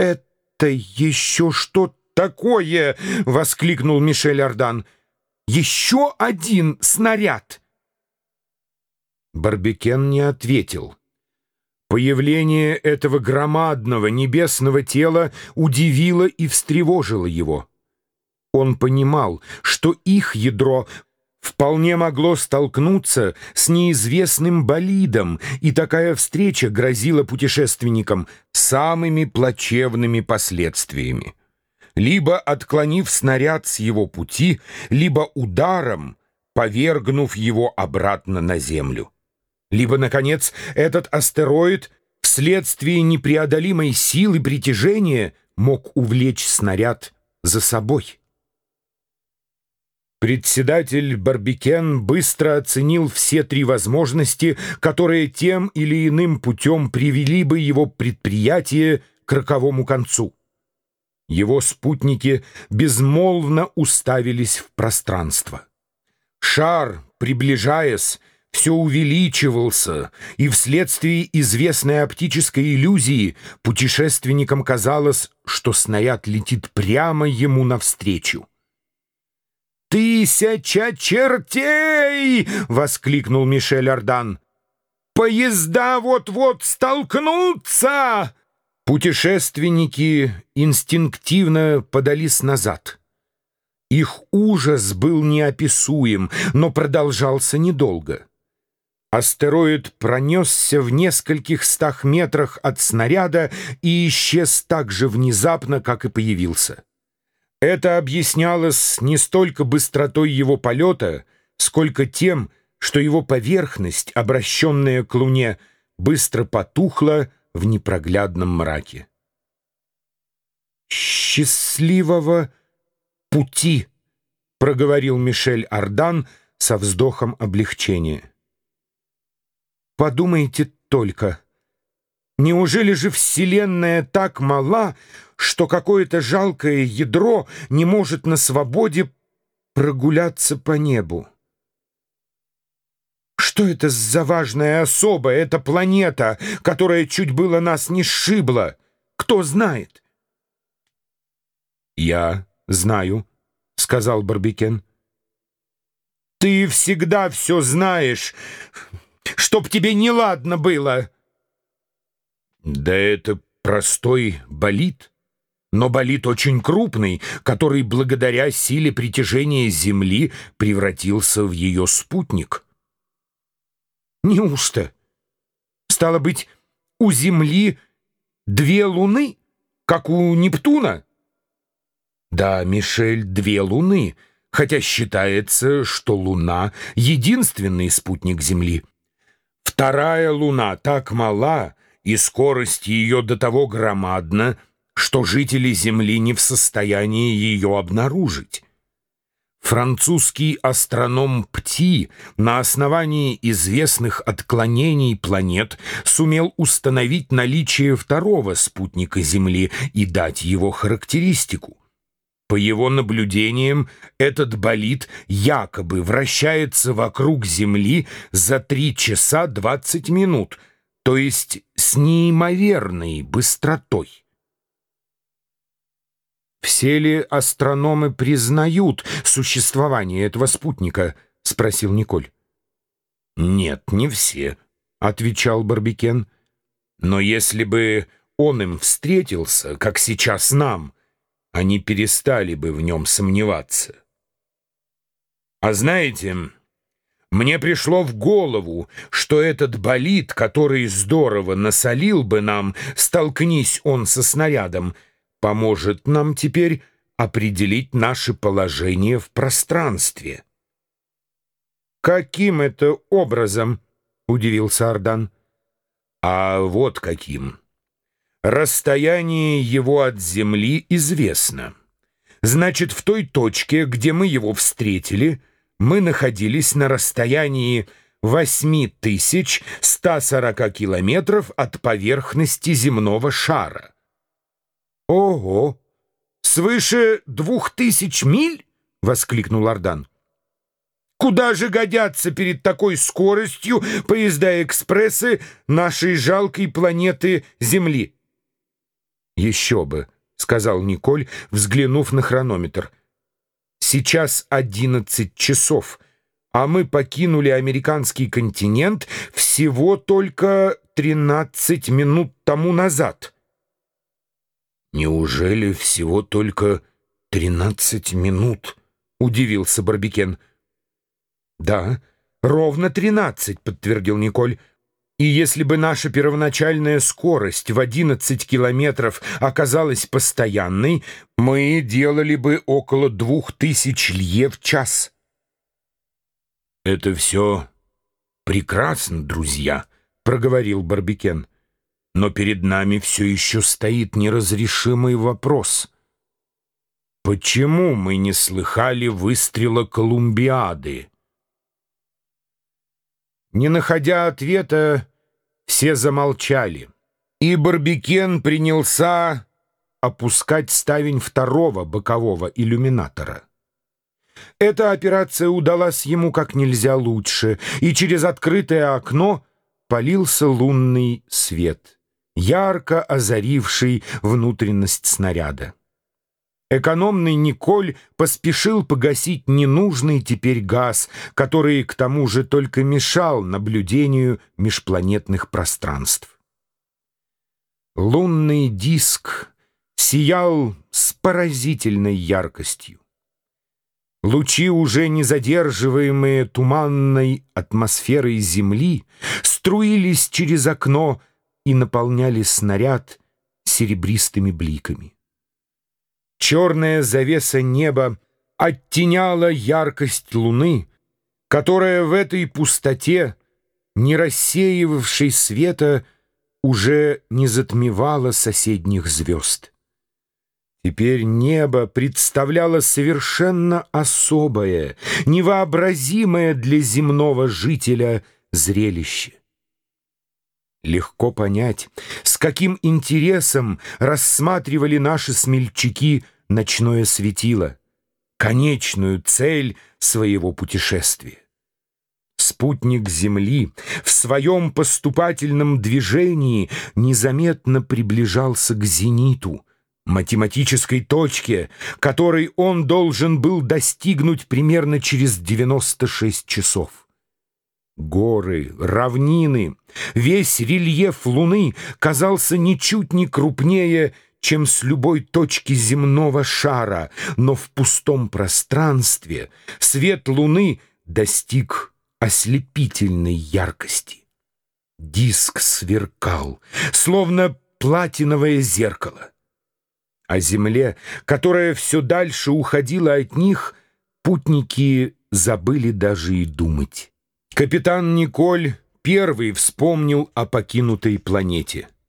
«Это еще что такое?» — воскликнул Мишель Ардан. «Еще один снаряд!» Барбекен не ответил. Появление этого громадного небесного тела удивило и встревожило его. Он понимал, что их ядро вполне могло столкнуться с неизвестным болидом, и такая встреча грозила путешественникам самыми плачевными последствиями. Либо отклонив снаряд с его пути, либо ударом, повергнув его обратно на землю. Либо, наконец, этот астероид вследствие непреодолимой силы притяжения мог увлечь снаряд за собой. Председатель Барбикен быстро оценил все три возможности, которые тем или иным путем привели бы его предприятие к роковому концу. Его спутники безмолвно уставились в пространство. Шар, приближаясь, все увеличивался, и вследствие известной оптической иллюзии путешественникам казалось, что снаряд летит прямо ему навстречу. «Тысяча чертей!» — воскликнул Мишель Ардан. «Поезда вот-вот столкнутся!» Путешественники инстинктивно подались назад. Их ужас был неописуем, но продолжался недолго. Астероид пронесся в нескольких стах метрах от снаряда и исчез так же внезапно, как и появился. Это объяснялось не столько быстротой его полета, сколько тем, что его поверхность, обращенная к Луне, быстро потухла в непроглядном мраке. «Счастливого пути!» — проговорил Мишель Ардан со вздохом облегчения. «Подумайте только!» Неужели же Вселенная так мала, что какое-то жалкое ядро не может на свободе прогуляться по небу? Что это за важная особа, эта планета, которая чуть было нас не сшибла? Кто знает? «Я знаю», — сказал Барбикен. «Ты всегда все знаешь, чтоб тебе неладно было». Да это простой болид, но болид очень крупный, который благодаря силе притяжения Земли превратился в ее спутник. Неужто? Стало быть, у Земли две луны, как у Нептуна? Да, Мишель, две луны, хотя считается, что Луна — единственный спутник Земли. Вторая луна так мала, и скорость ее до того громадна, что жители Земли не в состоянии ее обнаружить. Французский астроном Пти на основании известных отклонений планет сумел установить наличие второго спутника Земли и дать его характеристику. По его наблюдениям, этот болид якобы вращается вокруг Земли за 3 часа 20 минут — то есть с неимоверной быстротой. «Все ли астрономы признают существование этого спутника?» — спросил Николь. «Нет, не все», — отвечал Барбикен. «Но если бы он им встретился, как сейчас нам, они перестали бы в нем сомневаться. А знаете...» Мне пришло в голову, что этот болид, который здорово насолил бы нам, столкнись он со снарядом, поможет нам теперь определить наше положение в пространстве. «Каким это образом?» — удивился Ардан. «А вот каким. Расстояние его от Земли известно. Значит, в той точке, где мы его встретили — мы находились на расстоянии 8140 километров от поверхности земного шара. «Ого! Свыше двух тысяч миль?» — воскликнул Ардан. «Куда же годятся перед такой скоростью поезда-экспрессы нашей жалкой планеты Земли?» «Еще бы», — сказал Николь, взглянув на хронометр. «Сейчас одиннадцать часов, а мы покинули американский континент всего только тринадцать минут тому назад». «Неужели всего только тринадцать минут?» — удивился Барбикен. «Да, ровно тринадцать», — подтвердил Николь. И если бы наша первоначальная скорость в 11 километров оказалась постоянной, мы делали бы около двух тысяч лье в час. «Это все прекрасно, друзья», — проговорил Барбикен. «Но перед нами все еще стоит неразрешимый вопрос. Почему мы не слыхали выстрела Колумбиады?» Не находя ответа, все замолчали, и Барбикен принялся опускать ставень второго бокового иллюминатора. Эта операция удалась ему как нельзя лучше, и через открытое окно полился лунный свет, ярко озаривший внутренность снаряда. Экономный Николь поспешил погасить ненужный теперь газ, который к тому же только мешал наблюдению межпланетных пространств. Лунный диск сиял с поразительной яркостью. Лучи, уже не задерживаемые туманной атмосферой Земли, струились через окно и наполняли снаряд серебристыми бликами. Черная завеса неба оттеняла яркость луны, которая в этой пустоте, не рассеивавшей света, уже не затмевала соседних звезд. Теперь небо представляло совершенно особое, невообразимое для земного жителя зрелище. Легко понять, с каким интересом рассматривали наши смельчаки ночное светило, конечную цель своего путешествия. Спутник Земли в своем поступательном движении незаметно приближался к зениту, математической точке, которой он должен был достигнуть примерно через 96 часов. Горы, равнины, весь рельеф Луны казался ничуть не крупнее, чем с любой точки земного шара, но в пустом пространстве свет Луны достиг ослепительной яркости. Диск сверкал, словно платиновое зеркало. О Земле, которая все дальше уходила от них, путники забыли даже и думать. Капитан Николь первый вспомнил о покинутой планете —